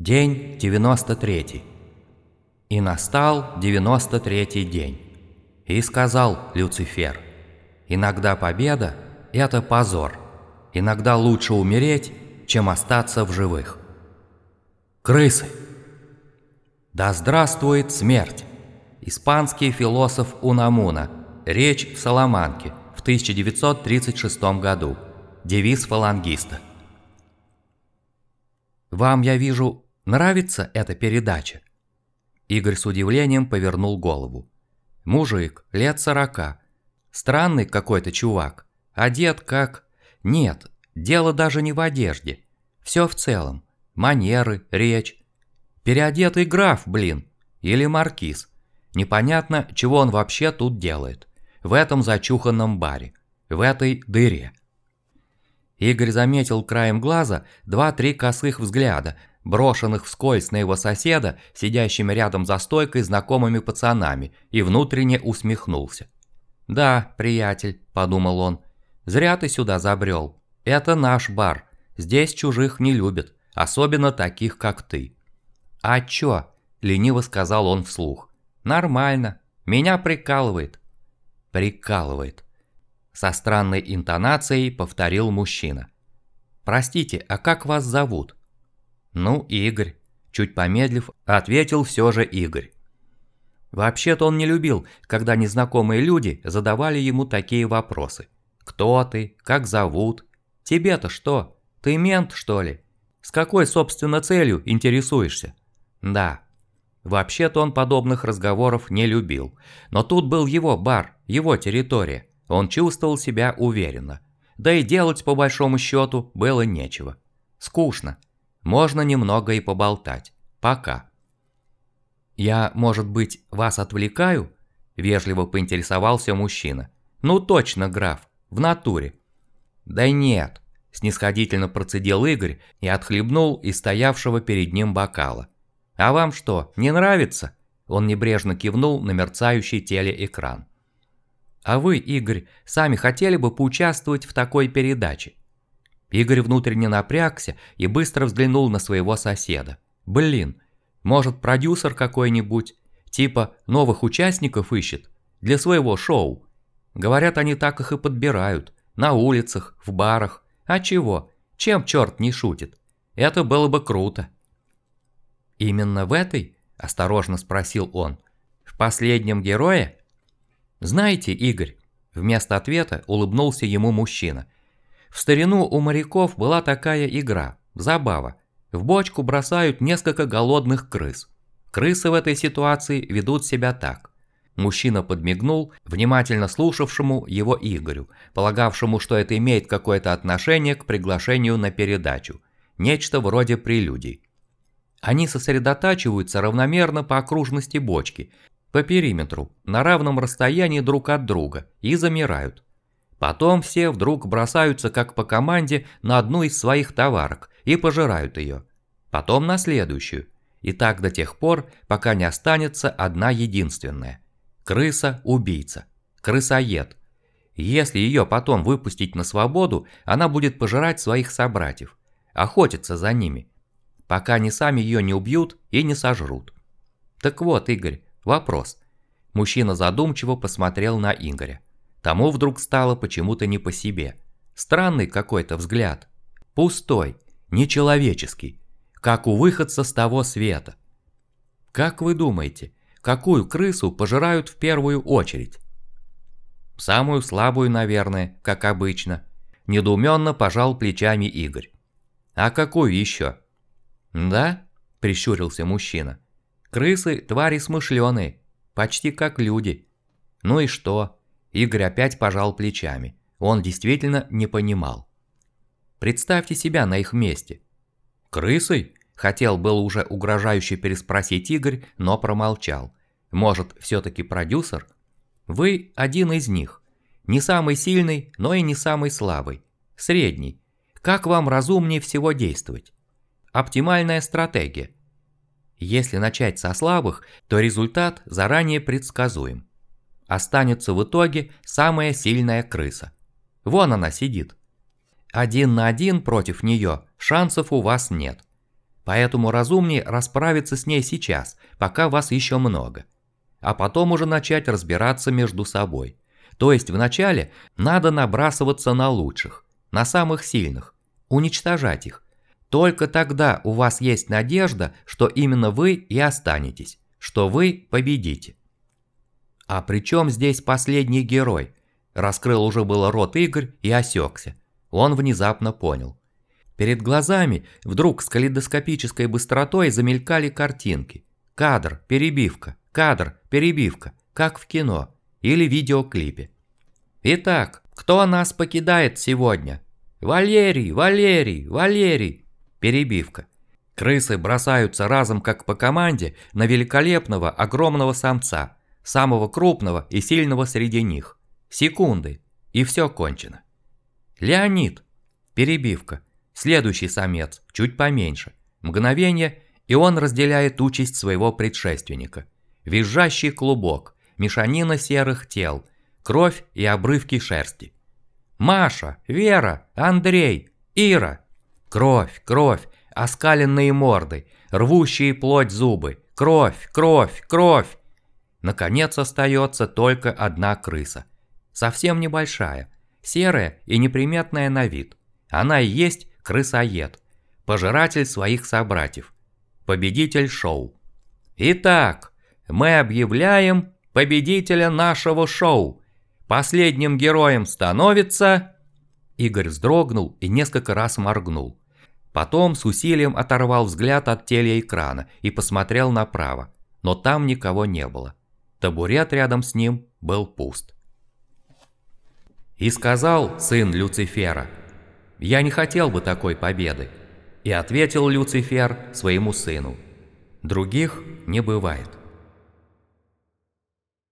День 93. И настал 93 день. И сказал Люцифер, «Иногда победа – это позор. Иногда лучше умереть, чем остаться в живых». Крысы! Да здравствует смерть! Испанский философ Унамуна. Речь в Саламанке в 1936 году. Девиз фалангиста. Вам, я вижу, нравится эта передача? Игорь с удивлением повернул голову. Мужик, лет сорока. Странный какой-то чувак. Одет как... Нет, дело даже не в одежде. Все в целом. Манеры, речь. Переодетый граф, блин. Или маркиз. Непонятно, чего он вообще тут делает в этом зачуханном баре, в этой дыре. Игорь заметил краем глаза два-три косых взгляда, брошенных вскользь на его соседа, сидящими рядом за стойкой знакомыми пацанами, и внутренне усмехнулся. «Да, приятель», – подумал он, – «зря ты сюда забрел. Это наш бар. Здесь чужих не любят, особенно таких, как ты». «А чё?» – лениво сказал он вслух. «Нормально. Меня прикалывает прикалывает. Со странной интонацией повторил мужчина. «Простите, а как вас зовут?» «Ну, Игорь», – чуть помедлив, ответил все же Игорь. Вообще-то он не любил, когда незнакомые люди задавали ему такие вопросы. «Кто ты? Как зовут? Тебе-то что? Ты мент, что ли? С какой, собственно, целью интересуешься?» «Да, Вообще-то он подобных разговоров не любил. Но тут был его бар, его территория. Он чувствовал себя уверенно. Да и делать по большому счету было нечего. Скучно. Можно немного и поболтать. Пока. «Я, может быть, вас отвлекаю?» – вежливо поинтересовался мужчина. «Ну точно, граф, в натуре». «Да нет», – снисходительно процедил Игорь и отхлебнул из стоявшего перед ним бокала. «А вам что, не нравится?» Он небрежно кивнул на мерцающий телеэкран. «А вы, Игорь, сами хотели бы поучаствовать в такой передаче?» Игорь внутренне напрягся и быстро взглянул на своего соседа. «Блин, может продюсер какой-нибудь, типа новых участников ищет, для своего шоу? Говорят, они так их и подбирают, на улицах, в барах. А чего? Чем черт не шутит? Это было бы круто». «Именно в этой?» – осторожно спросил он. «В последнем герое?» «Знаете, Игорь», – вместо ответа улыбнулся ему мужчина. «В старину у моряков была такая игра, забава. В бочку бросают несколько голодных крыс. Крысы в этой ситуации ведут себя так. Мужчина подмигнул, внимательно слушавшему его Игорю, полагавшему, что это имеет какое-то отношение к приглашению на передачу. Нечто вроде прелюдий. Они сосредотачиваются равномерно по окружности бочки, по периметру, на равном расстоянии друг от друга и замирают. Потом все вдруг бросаются как по команде на одну из своих товарок и пожирают ее. Потом на следующую. И так до тех пор, пока не останется одна единственная. Крыса-убийца. Крысоед. Если ее потом выпустить на свободу, она будет пожирать своих собратьев. Охотиться за ними пока они сами ее не убьют и не сожрут. Так вот, Игорь, вопрос. Мужчина задумчиво посмотрел на Игоря. Тому вдруг стало почему-то не по себе. Странный какой-то взгляд. Пустой, нечеловеческий, как у выходца с того света. Как вы думаете, какую крысу пожирают в первую очередь? Самую слабую, наверное, как обычно. Недоуменно пожал плечами Игорь. А какую еще? «Да?» – прищурился мужчина. «Крысы – твари смышленые, почти как люди». «Ну и что?» Игорь опять пожал плечами. Он действительно не понимал. «Представьте себя на их месте». «Крысой?» – хотел был уже угрожающе переспросить Игорь, но промолчал. «Может, все-таки продюсер?» «Вы один из них. Не самый сильный, но и не самый слабый. Средний. Как вам разумнее всего действовать?» Оптимальная стратегия. Если начать со слабых, то результат заранее предсказуем. Останется в итоге самая сильная крыса. Вон она сидит. Один на один против нее шансов у вас нет. Поэтому разумнее расправиться с ней сейчас, пока вас еще много. А потом уже начать разбираться между собой. То есть вначале надо набрасываться на лучших, на самых сильных, уничтожать их. Только тогда у вас есть надежда, что именно вы и останетесь, что вы победите. А при чем здесь последний герой? Раскрыл уже было рот Игорь и осекся. Он внезапно понял. Перед глазами вдруг с калейдоскопической быстротой замелькали картинки. Кадр, перебивка, кадр, перебивка, как в кино или видеоклипе. Итак, кто нас покидает сегодня? Валерий, Валерий, Валерий. Перебивка. Крысы бросаются разом как по команде на великолепного огромного самца, самого крупного и сильного среди них. Секунды, и все кончено. Леонид. Перебивка. Следующий самец, чуть поменьше. Мгновение, и он разделяет участь своего предшественника. Визжащий клубок, мешанина серых тел, кровь и обрывки шерсти. Маша, Вера, Андрей, Ира. Кровь, кровь, оскаленные морды, рвущие плоть зубы. Кровь, кровь, кровь. Наконец остается только одна крыса. Совсем небольшая, серая и неприметная на вид. Она и есть крысоед, пожиратель своих собратьев, победитель шоу. Итак, мы объявляем победителя нашего шоу. Последним героем становится... Игорь вздрогнул и несколько раз моргнул. Потом с усилием оторвал взгляд от телеэкрана и посмотрел направо, но там никого не было. Табурет рядом с ним был пуст. И сказал сын Люцифера – «Я не хотел бы такой победы», – и ответил Люцифер своему сыну. «Других не бывает».